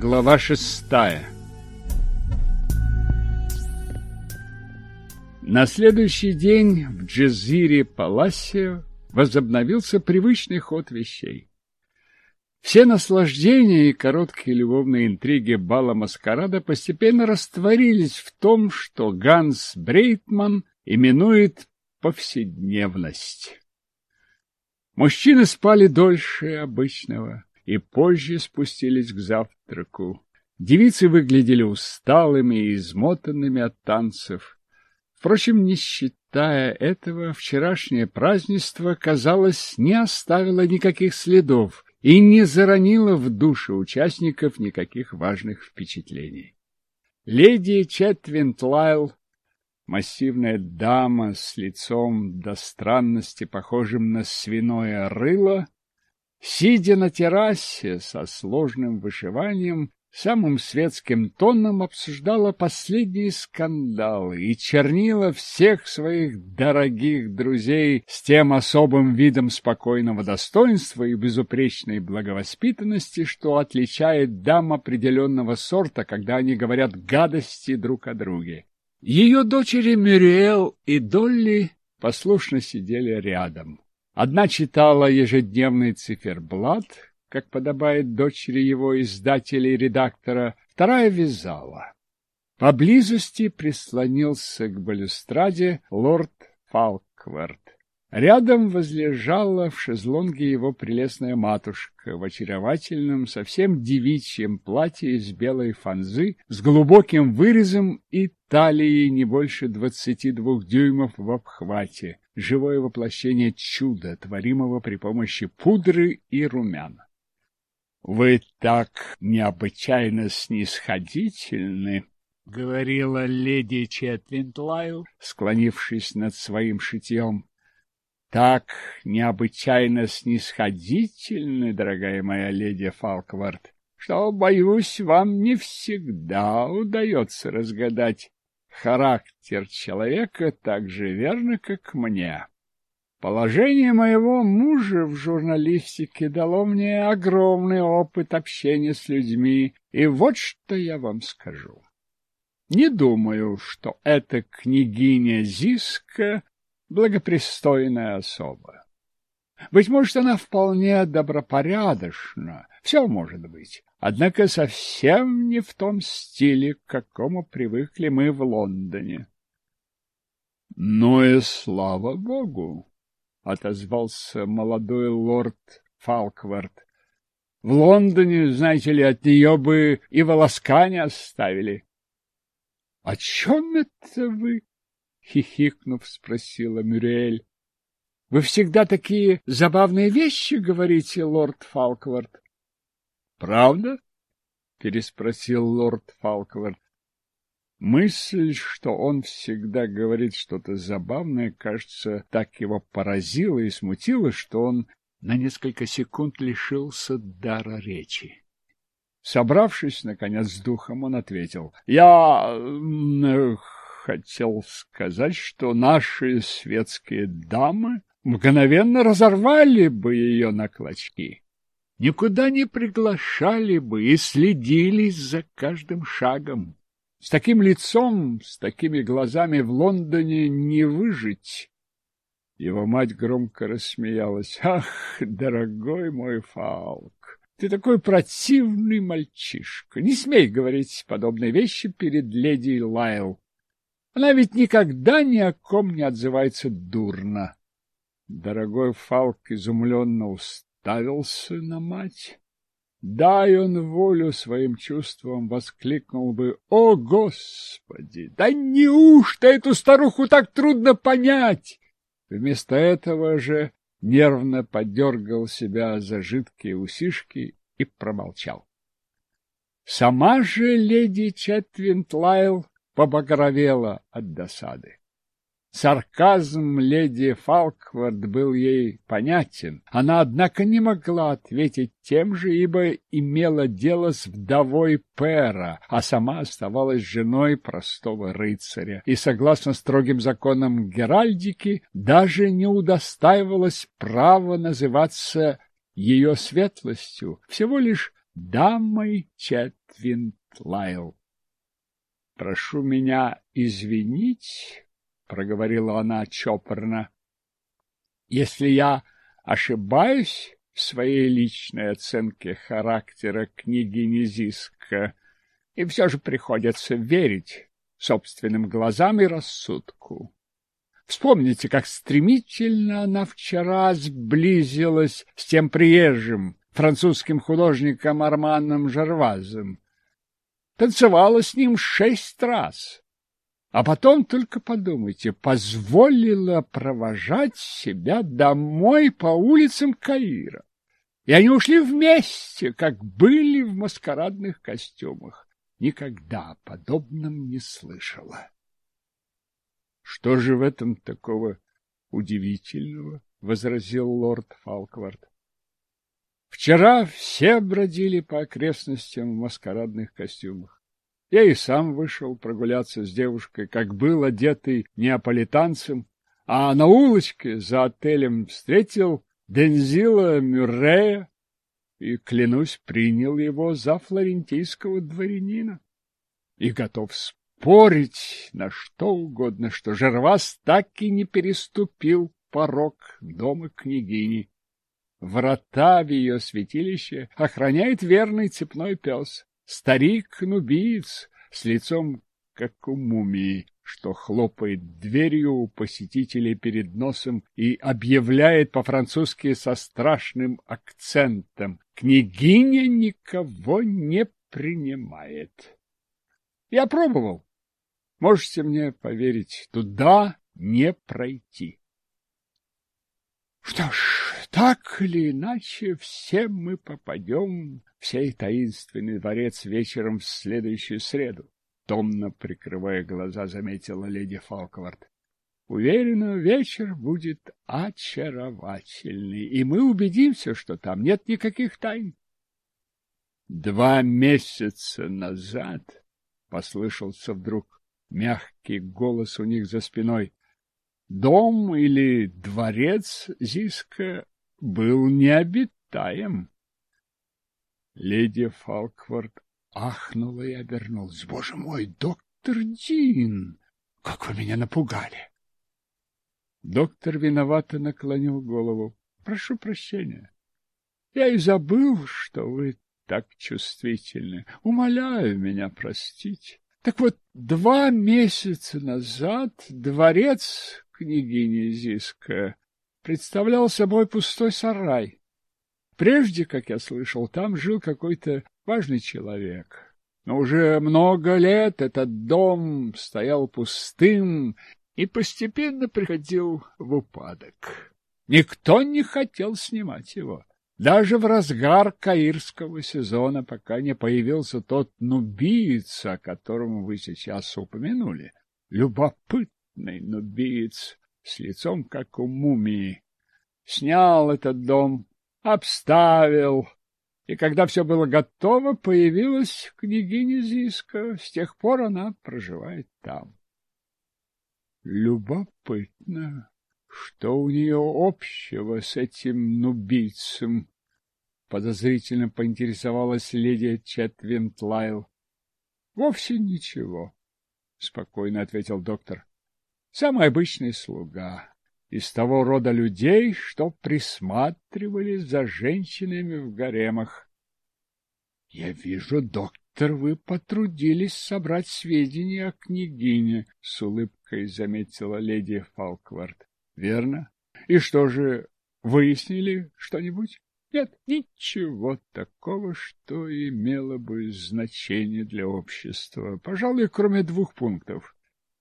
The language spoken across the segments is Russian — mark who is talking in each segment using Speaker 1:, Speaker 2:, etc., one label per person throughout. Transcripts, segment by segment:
Speaker 1: Глава шестая На следующий день в Джезире Паласио возобновился привычный ход вещей. Все наслаждения и короткие любовные интриги бала маскарада постепенно растворились в том, что Ганс Брейтман именует повседневность. Мужчины спали дольше обычного и позже спустились к завтраку. Девицы выглядели усталыми и измотанными от танцев. Впрочем, не считая этого, вчерашнее празднество, казалось, не оставило никаких следов и не заронило в душе участников никаких важных впечатлений. Леди Четвинтлайл, массивная дама с лицом до странности, похожим на свиное рыло, Сидя на террасе со сложным вышиванием, самым светским тоном обсуждала последние скандалы и чернила всех своих дорогих друзей с тем особым видом спокойного достоинства и безупречной благовоспитанности, что отличает дам определенного сорта, когда они говорят гадости друг о друге. Ее дочери Мюриэл и Долли послушно сидели рядом. Одна читала ежедневный циферблат, как подобает дочери его издателя и редактора, вторая вязала. Поблизости прислонился к балюстраде лорд Фалкверт. Рядом возлежала в шезлонге его прелестная матушка в очаровательном, совсем девичьем платье из белой фанзы с глубоким вырезом и талией не больше двадцати двух дюймов в обхвате, живое воплощение чуда, творимого при помощи пудры и румян. — Вы так необычайно снисходительны, — говорила леди Четвинтлайл, склонившись над своим шитьем. — Так необычайно снисходительны, дорогая моя леди Фалквард, что, боюсь, вам не всегда удается разгадать характер человека так же верно, как мне. Положение моего мужа в журналистике дало мне огромный опыт общения с людьми, и вот что я вам скажу. Не думаю, что эта княгиня Зиска благопристойная особа. Быть может, она вполне добропорядочна, все может быть, однако совсем не в том стиле, к какому привыкли мы в Лондоне. — Ну и слава богу! — отозвался молодой лорд Фалквард. — В Лондоне, знаете ли, от нее бы и волоска не оставили. — О чем это вы? — хихикнув, спросила Мюриэль. — Вы всегда такие забавные вещи говорите, лорд Фалквард. — Правда? переспросил лорд Фалквард. Мысль, что он всегда говорит что-то забавное, кажется, так его поразила и смутила, что он на несколько секунд лишился дара речи. Собравшись, наконец, с духом, он ответил. — Я хотел сказать, что наши светские дамы мгновенно разорвали бы ее на клочки никуда не приглашали бы и следили за каждым шагом. С таким лицом, с такими глазами в Лондоне не выжить. Его мать громко рассмеялась. «Ах, дорогой мой Фалк, ты такой противный мальчишка! Не смей говорить подобные вещи перед леди Лайл. Она ведь никогда ни о ком не отзывается дурно». Дорогой Фалк изумленно устал уставился на мать. Дай он волю своим чувствам, воскликнул бы «О, Господи! Да неужто эту старуху так трудно понять?» Вместо этого же нервно подергал себя за жидкие усишки и промолчал. Сама же леди Четвинт Лайл побагровела от досады. Сарказм леди Фалквард был ей понятен. Она, однако, не могла ответить тем же, ибо имела дело с вдовой Пэра, а сама оставалась женой простого рыцаря и, согласно строгим законам Геральдики, даже не удостаивалась права называться ее светлостью, всего лишь дамой Четвинт Лайл. «Прошу меня извинить», — проговорила она чопорно. «Если я ошибаюсь в своей личной оценке характера княгини Зиска, и все же приходится верить собственным глазам и рассудку. Вспомните, как стремительно она вчера сблизилась с тем приезжим, французским художником Арманом Жервазом. Танцевала с ним шесть раз. А потом только подумайте, позволила провожать себя домой по улицам Каира. И они ушли вместе, как были в маскарадных костюмах. Никогда о подобном не слышала. Что же в этом такого удивительного? — возразил лорд Фалквард. Вчера все бродили по окрестностям в маскарадных костюмах. Я и сам вышел прогуляться с девушкой, как был одетый неаполитанцем, а на улочке за отелем встретил Дензила Мюррея и, клянусь, принял его за флорентийского дворянина. И готов спорить на что угодно, что Жервас так и не переступил порог дома княгини. Врата в ее святилище охраняет верный цепной пес. Старик-нубийц с лицом как у мумии, что хлопает дверью у посетителей перед носом и объявляет по-французски со страшным акцентом «Княгиня никого не принимает». Я пробовал. Можете мне поверить, туда не пройти. Что ж, так или иначе, все мы попадем в сей таинственный дворец вечером в следующую среду, томно прикрывая глаза, заметила леди Фалквард. Уверена, вечер будет очаровательный, и мы убедимся, что там нет никаких тайн. Два месяца назад послышался вдруг мягкий голос у них за спиной. Дом или дворец Зиска был необитаем. Леди Фалквард ахнула и обернулась. «Боже мой, доктор Дин! Как вы меня напугали!» Доктор виновато наклонил голову. «Прошу прощения. Я и забыл, что вы так чувствительны. Умоляю меня простить. Так вот, два месяца назад дворец княгини Зиска представлял собой пустой сарай. Прежде, как я слышал, там жил какой-то важный человек. Но уже много лет этот дом стоял пустым и постепенно приходил в упадок. Никто не хотел снимать его. Даже в разгар каирского сезона, пока не появился тот нубиец, о котором вы сейчас упомянули. Любопытный нубиец, с лицом, как у мумии. Снял этот дом, обставил, и когда все было готово, появилась княгиня Зиска. С тех пор она проживает там. Любопытно, что у нее общего с этим нубийцем, подозрительно поинтересовалась леди Четвинтлайл. — Вовсе ничего, — спокойно ответил доктор. Самый обычный слуга из того рода людей, что присматривали за женщинами в гаремах. — Я вижу, доктор, вы потрудились собрать сведения о княгине, — с улыбкой заметила леди Фалквард. — Верно. И что же, выяснили что-нибудь? Нет, ничего такого, что имело бы значение для общества. Пожалуй, кроме двух пунктов.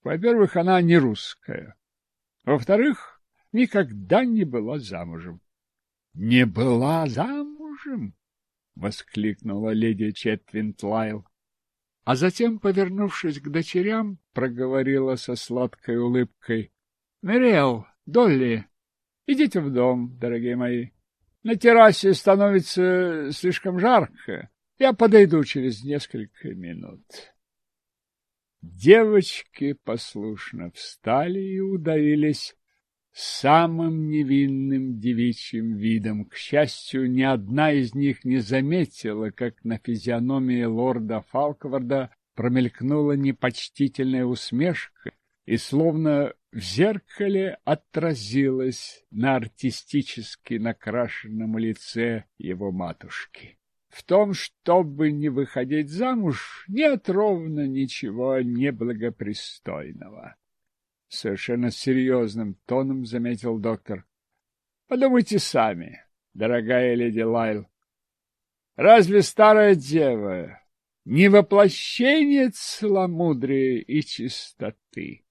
Speaker 1: Во-первых, она не русская. Во-вторых, никогда не была замужем. — Не была замужем? — воскликнула леди Четвинтлайл. А затем, повернувшись к дочерям, проговорила со сладкой улыбкой. — Мирел, Долли, идите в дом, дорогие мои. На террасе становится слишком жарко. Я подойду через несколько минут. Девочки послушно встали и удавились самым невинным девичьим видом. К счастью, ни одна из них не заметила, как на физиономии лорда Фалкварда промелькнула непочтительная усмешка и словно в зеркале отразилась на артистически накрашенном лице его матушки. В том, чтобы не выходить замуж, нет ровно ничего неблагопристойного. Совершенно серьезным тоном заметил доктор. Подумайте сами, дорогая леди Лайл. Разве старая дева не воплощение целомудрия и чистоты?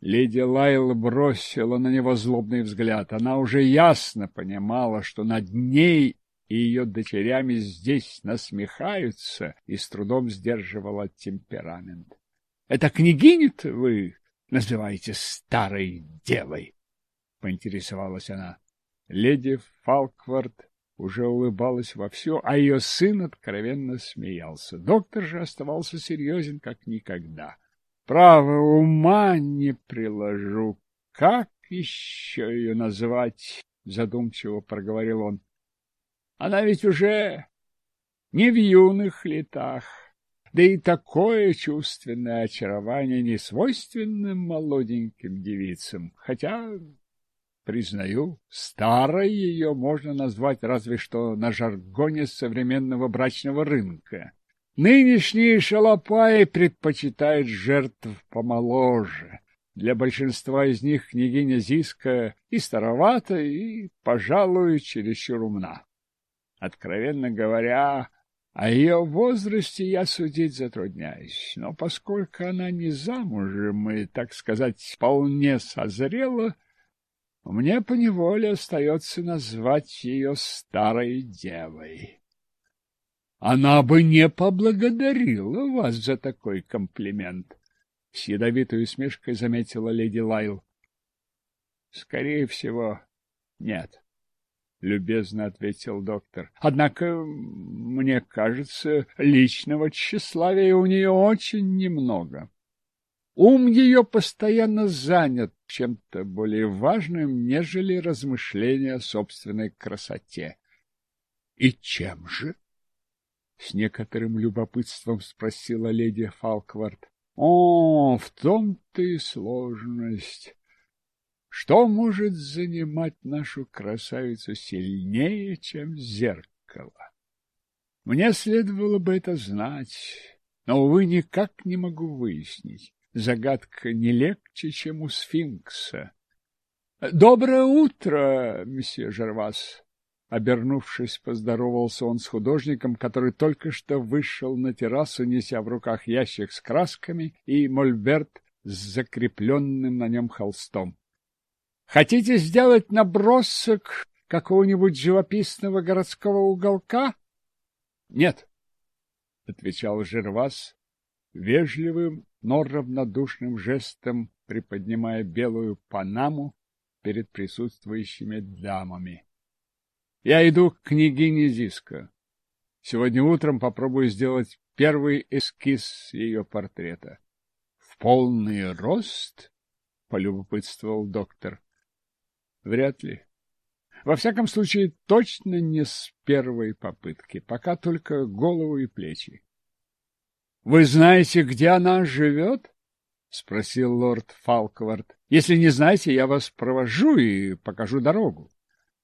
Speaker 1: Леди Лайл бросила на него злобный взгляд. Она уже ясно понимала, что над ней и ее дочерями здесь насмехаются, и с трудом сдерживала темперамент. — Это княгиню-то вы называете старой девой? — поинтересовалась она. Леди Фалквард уже улыбалась вовсю, а ее сын откровенно смеялся. Доктор же оставался серьезен, как никогда. Право, ума не приложу. Как еще ее назвать? Задумчиво проговорил он. Она а ведь уже не в юных летах, да и такое чувственное очарование не свойственно молоденьким девицам, хотя, признаю, старой ее можно назвать разве что на жаргоне современного брачного рынка. Нынешние шалопаи предпочитают жертв помоложе. Для большинства из них княгиня Зиска и старовата, и, пожалуй, чересчур умна. Откровенно говоря, о ее возрасте я судить затрудняюсь, но поскольку она не замужем и, так сказать, вполне созрела, мне поневоле остается назвать ее старой девой. Она бы не поблагодарила вас за такой комплимент, — с ядовитой усмешкой заметила леди Лайл. — Скорее всего, нет. — любезно ответил доктор. «Однако, мне кажется, личного тщеславия у нее очень немного. Ум ее постоянно занят чем-то более важным, нежели размышления о собственной красоте». «И чем же?» — с некоторым любопытством спросила леди Фалквард. «О, в том-то и сложность». Что может занимать нашу красавицу сильнее, чем зеркало? Мне следовало бы это знать, но, увы, никак не могу выяснить. Загадка не легче, чем у сфинкса. — Доброе утро, месье Жервас! Обернувшись, поздоровался он с художником, который только что вышел на террасу, неся в руках ящик с красками и мольберт с закрепленным на нем холстом. Хотите сделать набросок какого-нибудь живописного городского уголка? — Нет, — отвечал Жервас вежливым, но равнодушным жестом, приподнимая белую панаму перед присутствующими дамами. — Я иду к княгине Зиско. Сегодня утром попробую сделать первый эскиз ее портрета. — В полный рост? — полюбопытствовал доктор. Вряд ли. Во всяком случае, точно не с первой попытки, пока только голову и плечи. — Вы знаете, где она живет? — спросил лорд Фалквард. — Если не знаете, я вас провожу и покажу дорогу.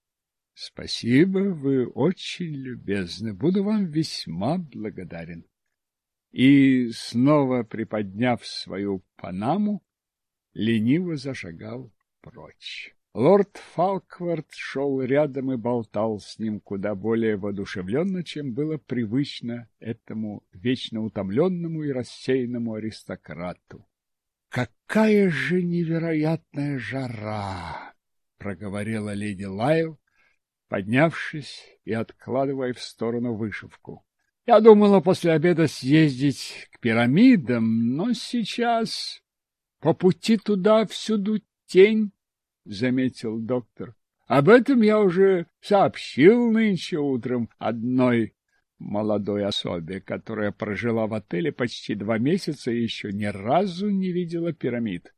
Speaker 1: — Спасибо, вы очень любезны. Буду вам весьма благодарен. И, снова приподняв свою панаму, лениво зашагал прочь. Лорд Фалквард шел рядом и болтал с ним куда более воодушевленно, чем было привычно этому вечно утомленному и рассеянному аристократу. «Какая же невероятная жара!» — проговорила леди Лайл, поднявшись и откладывая в сторону вышивку. «Я думала после обеда съездить к пирамидам, но сейчас по пути туда всюду тень». — заметил доктор. «Об этом я уже сообщил нынче утром одной молодой особе, которая прожила в отеле почти два месяца и еще ни разу не видела пирамид».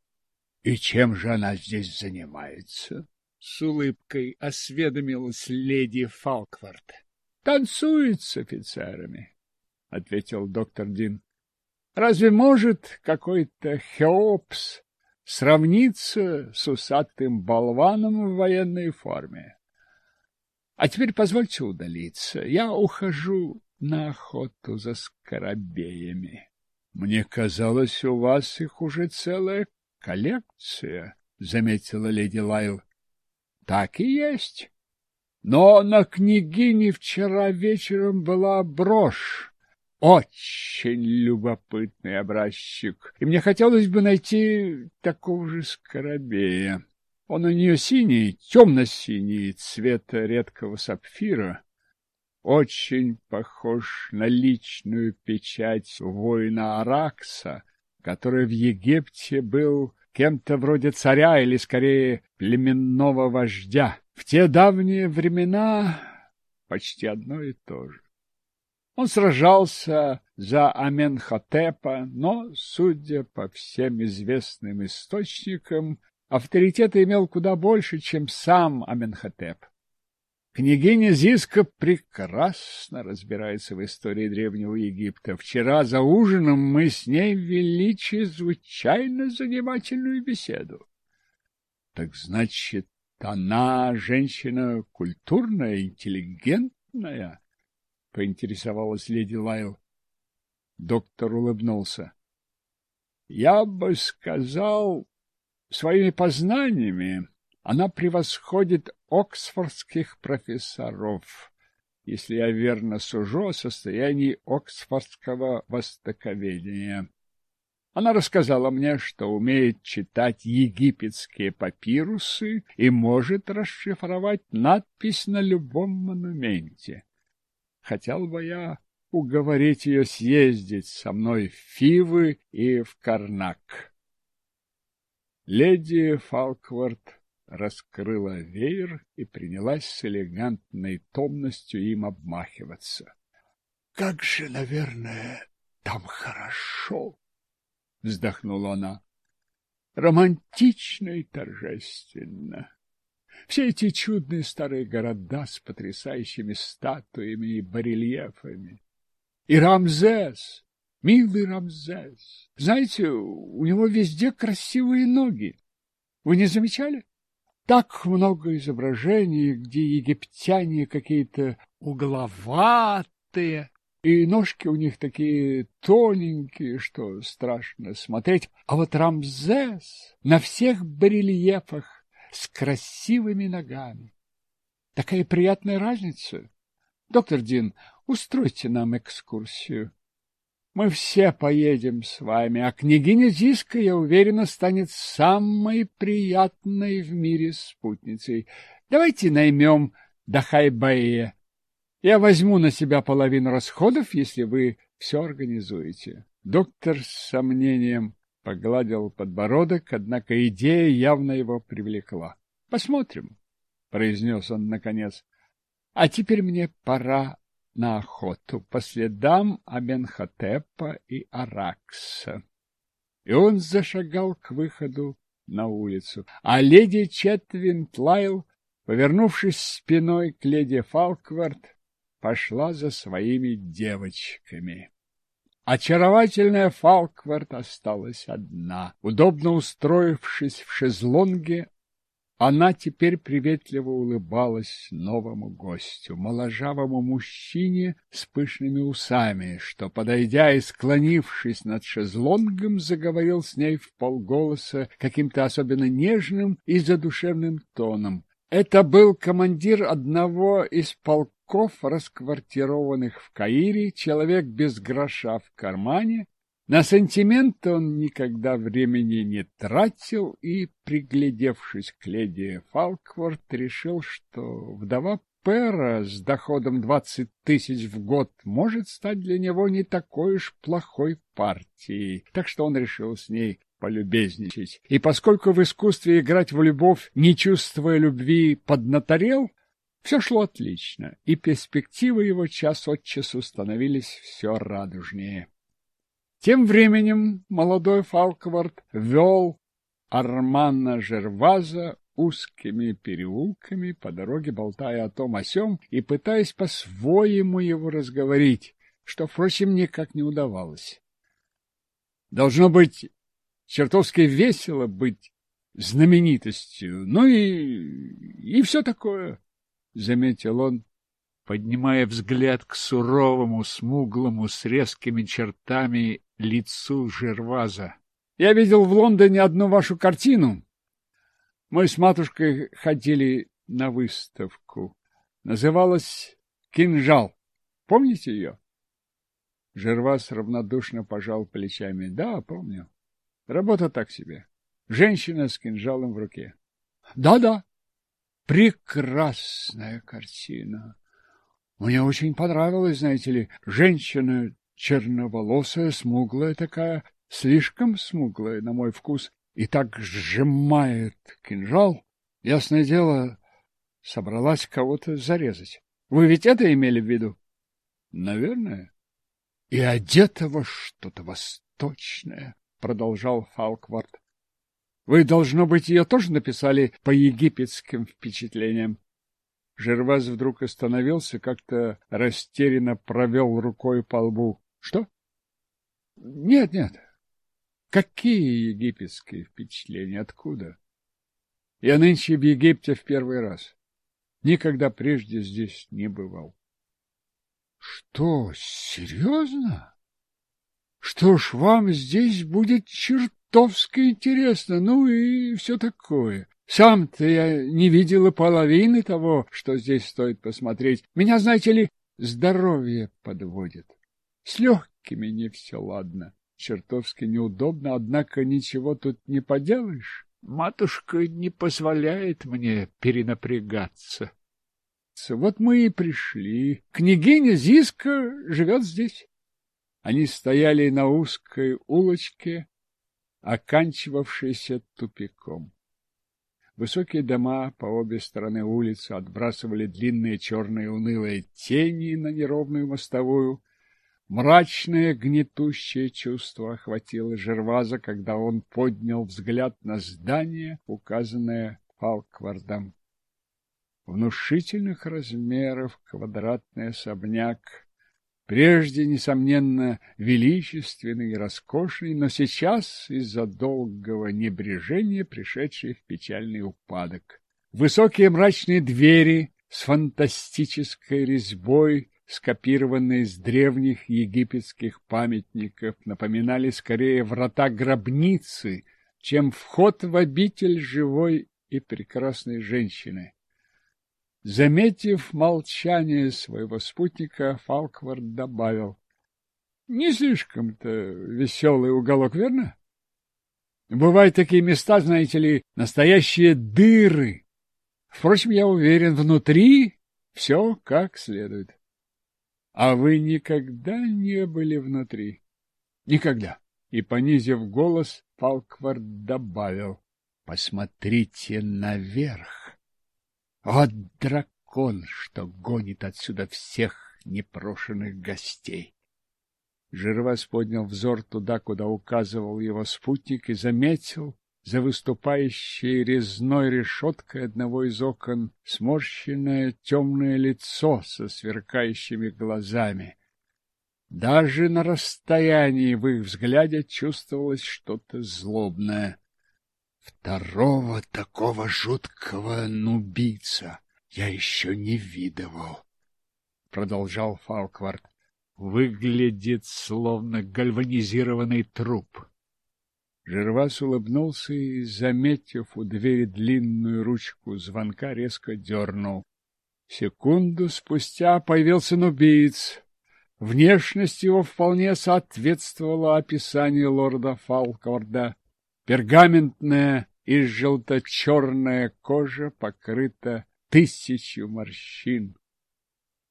Speaker 1: «И чем же она здесь занимается?» С улыбкой осведомилась леди Фалквард. «Танцует с офицерами», — ответил доктор Дин. «Разве может какой-то Хеопс сравниться с усатым болваном в военной форме. А теперь позвольте удалиться. Я ухожу на охоту за скоробеями. Мне казалось, у вас их уже целая коллекция, — заметила леди Лайл. — Так и есть. Но на княгине вчера вечером была брошь очень любопытный образчик, и мне хотелось бы найти такого же скоробея. Он у нее синий, темно-синий, цвета редкого сапфира, очень похож на личную печать воина Аракса, который в Египте был кем-то вроде царя или, скорее, племенного вождя. В те давние времена почти одно и то же. Он сражался за Аменхотепа, но, судя по всем известным источникам, авторитета имел куда больше, чем сам Аменхотеп. Княгиня Зиска прекрасно разбирается в истории Древнего Египта. Вчера за ужином мы с ней вели чрезвычайно занимательную беседу. Так значит, она женщина культурная, интеллигентная, — поинтересовалась леди Лайл. Доктор улыбнулся. — Я бы сказал, своими познаниями она превосходит оксфордских профессоров, если я верно сужу о состоянии оксфордского востоковедения. Она рассказала мне, что умеет читать египетские папирусы и может расшифровать надпись на любом монументе хотел бы я уговорить ее съездить со мной в Фивы и в Карнак. Леди Фалквард раскрыла веер и принялась с элегантной томностью им обмахиваться. — Как же, наверное, там хорошо! — вздохнула она. — Романтично и торжественно. Все эти чудные старые города с потрясающими статуями и барельефами. И Рамзес, милый Рамзес. Знаете, у него везде красивые ноги. Вы не замечали? Так много изображений, где египтяне какие-то угловатые, и ножки у них такие тоненькие, что страшно смотреть. А вот Рамзес на всех барельефах с красивыми ногами. Такая приятная разница. Доктор Дин, устройте нам экскурсию. Мы все поедем с вами, а княгиня Зиска, я уверена, станет самой приятной в мире спутницей. Давайте наймем Дахайбэя. Я возьму на себя половину расходов, если вы все организуете. Доктор с сомнением погладил подбородок, однако идея явно его привлекла. «Посмотрим», — произнес он наконец. «А теперь мне пора на охоту по следам Аменхотепа и Аракса». И он зашагал к выходу на улицу, а леди Четвин Лайл, повернувшись спиной к леди Фалквард, пошла за своими девочками очаровательная Фалквард осталась одна. Удобно устроившись в шезлонге, она теперь приветливо улыбалась новому гостю, моложавому мужчине с пышными усами, что, подойдя и склонившись над шезлонгом, заговорил с ней в полголоса каким-то особенно нежным и задушевным тоном. Это был командир одного из полков ков расквартированных в Каире, человек без гроша в кармане, на сантименты он никогда времени не тратил и, приглядевшись к леди Фалкворт, решил, что вдова Пэра с доходом двадцать тысяч в год может стать для него не такой уж плохой партией, так что он решил с ней полюбезничать. И поскольку в искусстве играть в любовь, не чувствуя любви, поднаторел, все шло отлично, и перспективы его час от часу становились все радужнее. Тем временем молодой Фалквард вел Армана Жерваза узкими переулками по дороге, болтая о том о сём и пытаясь по-своему его разговорить, что, впрочем, никак не удавалось. Должно быть чертовски весело быть знаменитостью, ну и... и все такое. — заметил он, поднимая взгляд к суровому, смуглому, с резкими чертами лицу Жерваза. — Я видел в Лондоне одну вашу картину. Мы с матушкой ходили на выставку. Называлась «Кинжал». Помните ее? Жервас равнодушно пожал плечами. — Да, помню. Работа так себе. Женщина с кинжалом в руке. «Да, — Да-да, прекрасная картина. Мне очень понравилась, знаете ли, женщина черноволосая, смуглая такая, слишком смуглая, на мой вкус, и так сжимает кинжал. Ясное дело, собралась кого-то зарезать. Вы ведь это имели в виду? Наверное. И одетого что-то восточное, продолжал Фалквард. Вы, должно быть, ее тоже написали по египетским впечатлениям. Жерваз вдруг остановился, как-то растерянно провел рукой по лбу. — Что? — Нет, нет. — Какие египетские впечатления? Откуда? — Я нынче в Египте в первый раз. Никогда прежде здесь не бывал. — Что, серьезно? Что ж, вам здесь будет черт чертовски интересно, ну и все такое. Сам-то я не видела половины того, что здесь стоит посмотреть. Меня, знаете ли, здоровье подводит. С легкими не все ладно. Чертовски неудобно, однако ничего тут не поделаешь. Матушка не позволяет мне перенапрягаться. Вот мы и пришли. Княгиня Зиска живет здесь. Они стояли на узкой улочке, оканчивавшийся тупиком. Высокие дома по обе стороны улицы отбрасывали длинные черные унылые тени на неровную мостовую. Мрачное гнетущее чувство охватило Жерваза, когда он поднял взгляд на здание, указанное Фалквардом. Внушительных размеров квадратный особняк прежде, несомненно, величественный и роскошный, но сейчас из-за долгого небрежения пришедший в печальный упадок. Высокие мрачные двери с фантастической резьбой, скопированные с древних египетских памятников, напоминали скорее врата гробницы, чем вход в обитель живой и прекрасной женщины. Заметив молчание своего спутника, Фалквард добавил. — Не слишком-то веселый уголок, верно? Бывают такие места, знаете ли, настоящие дыры. Впрочем, я уверен, внутри все как следует. А вы никогда не были внутри? Никогда. И, понизив голос, Фалквард добавил. Посмотрите наверх. Вот дракон, что гонит отсюда всех непрошенных гостей! Жирвас поднял взор туда, куда указывал его спутник, и заметил за выступающей резной решеткой одного из окон сморщенное темное лицо со сверкающими глазами. Даже на расстоянии в их взгляде чувствовалось что-то злобное второго такого жуткого нубийца я еще не видывал. Продолжал Фалквард. Выглядит словно гальванизированный труп. Жервас улыбнулся и, заметив у двери длинную ручку звонка, резко дернул. Секунду спустя появился нубиец. Внешность его вполне соответствовала описанию лорда Фалкварда. Пергаментная и желто-черная кожа покрыта тысячу морщин.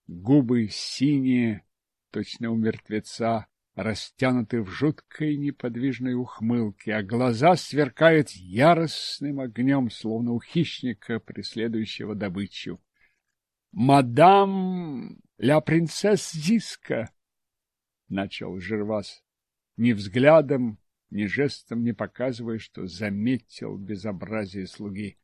Speaker 1: Губы синие, точно у мертвеца, растянуты в жуткой неподвижной ухмылке, а глаза сверкают яростным огнем, словно у хищника, преследующего добычу. «Мадам ля принцесс Зиска!» — начал Жервас. Ни взглядом, ни жестом не показывая, что заметил безобразие слуги.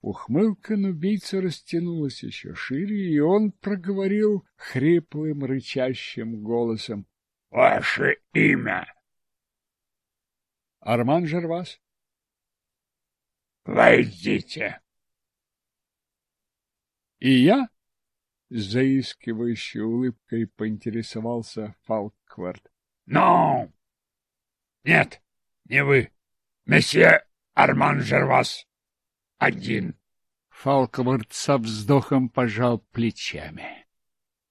Speaker 1: Ухмылка нубийца растянулась еще шире, и он проговорил хриплым, рычащим голосом. — Ваше имя? — Арман Жервас. — Войдите. — И я? — с заискивающей улыбкой поинтересовался Фалквард. — Ну! Нет, не вы. Месье Арман Жервас. Один. Фалквард со вздохом пожал плечами.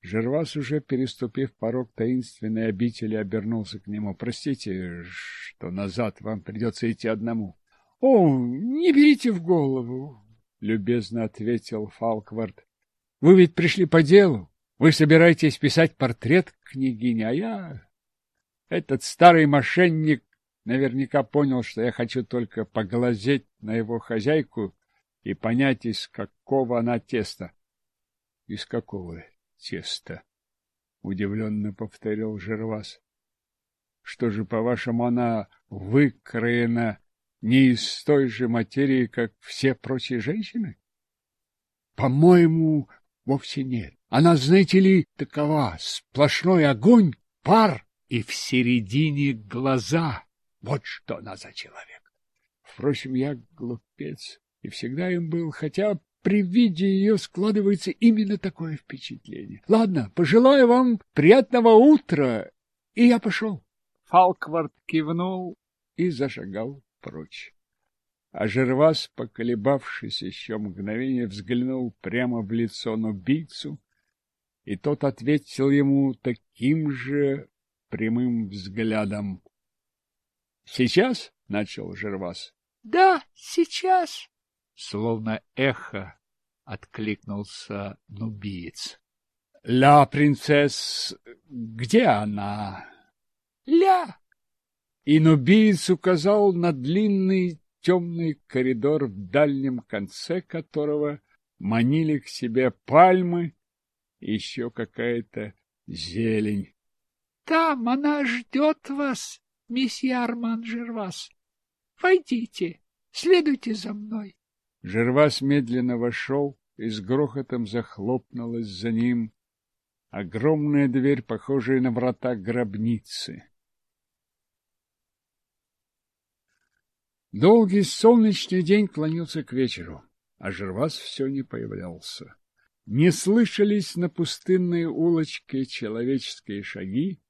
Speaker 1: Жервас, уже переступив порог таинственной обители, обернулся к нему. — Простите, что назад вам придется идти одному. — О, не берите в голову, — любезно ответил Фалквард. — Вы ведь пришли по делу. Вы собираетесь писать портрет княгини, а я этот старый мошенник наверняка понял, что я хочу только поглазеть на его хозяйку и понять, из какого она теста. — Из какого теста? — удивленно повторил Жервас. — Что же, по-вашему, она выкроена не из той же материи, как все прочие женщины? — По-моему, вовсе нет. Она, знаете ли, такова — сплошной огонь, пар и в середине глаза. Вот что она за человек. Впрочем, я глупец, и всегда им был, хотя при виде ее складывается именно такое впечатление. Ладно, пожелаю вам приятного утра, и я пошел. Фалквард кивнул и зашагал прочь. А Жервас, поколебавшись еще мгновение, взглянул прямо в лицо на убийцу, и тот ответил ему таким же прямым взглядом. «Сейчас?» — начал Жервас. «Да, сейчас!» — словно эхо откликнулся нубиец. «Ля, принцесс, где она?» «Ля!» И нубиец указал на длинный темный коридор, в дальнем конце которого манили к себе пальмы и еще какая-то зелень. Там она ждет вас, месье Арман Жервас. Войдите, следуйте за мной. Жервас медленно вошел, и с грохотом захлопнулась за ним огромная дверь, похожая на врата гробницы. Долгий солнечный день клонился к вечеру, а Жервас все не появлялся. Не слышались на пустынной улочке человеческие шаги,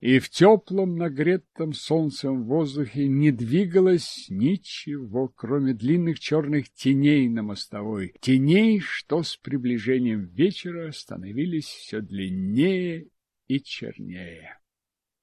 Speaker 1: и в теплом нагретом солнцем воздухе не двигалось ничего, кроме длинных черных теней на мостовой, теней, что с приближением вечера становились все длиннее и чернее.